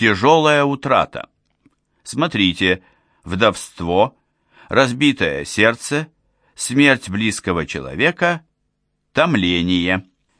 Тяжелая утрата. Смотрите, вдовство, разбитое сердце, смерть близкого человека, томление.